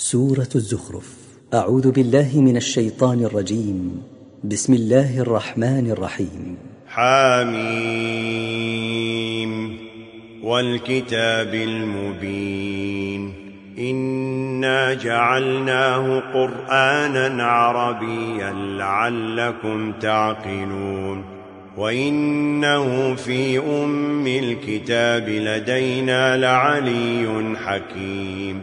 سورة الزخرف. أعوذ بالله من الشيطان الرجيم. بسم الله الرحمن الرحيم. حاميم والكتاب المبين. إنا جعلناه قرآنا عربيا لعلكم تعقلون. وإنه في أم الكتاب لدينا لعلي حكيم.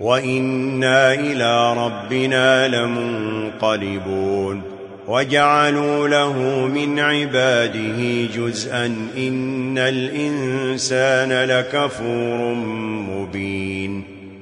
وإنا إلى ربنا لمنقلبون وجعلوا له من عباده جزءا إن الإنسان لكفور مبين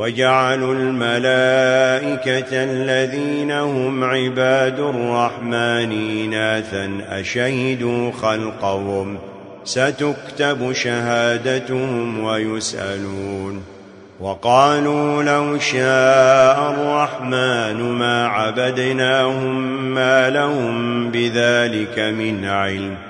وجعلوا الملائكة الذين هم عباد الرحمن ناثا أشهدوا خلقهم ستكتب شهادتهم ويسألون وقالوا لو شاء الرحمن ما عبدناهم ما لهم بذلك من علم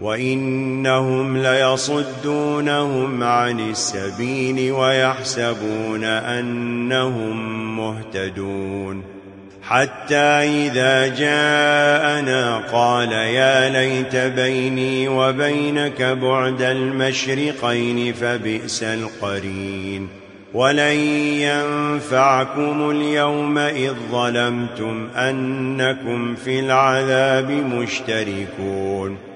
وَإِنَّهُمْ لَيَصُدُّونَهُمْ عَنِ السَّبِيلِ وَيَحْسَبُونَ أَنَّهُمْ مُهْتَدُونَ حَتَّى إِذَا جَاءَنَا قَالَ يَا لَيْتَ بَيْنِي وَبَيْنَكَ بُعْدَ الْمَشْرِقَيْنِ فَبِئْسَ الْقَرِينُ وَلَن يَنفَعَكُمُ الْيَوْمَ إِذ ظَلَمْتُمْ أَنَّكُمْ فِي الْعَذَابِ مُشْتَرِكُونَ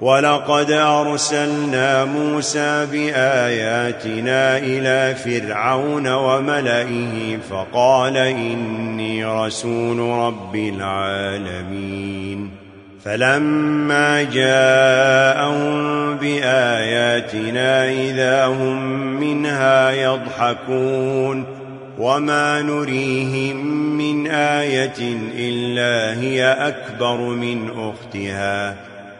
وَلَقَدْ أَرْسَلْنَا مُوسَى بِآيَاتِنَا إِلَى فِرْعَوْنَ وَمَلَئِهِ فَقَالَ إِنِّي رَسُولُ رَبِّ الْعَالَمِينَ فَلَمَّا جَاءَهُم بِآيَاتِنَا إِذَا هُمْ مِنْهَا يَضْحَكُونَ وَمَا نُرِيهِمْ مِنْ آيَةٍ إِلَّا هِيَ أَكْبَرُ مِنْ أُخْتِهَا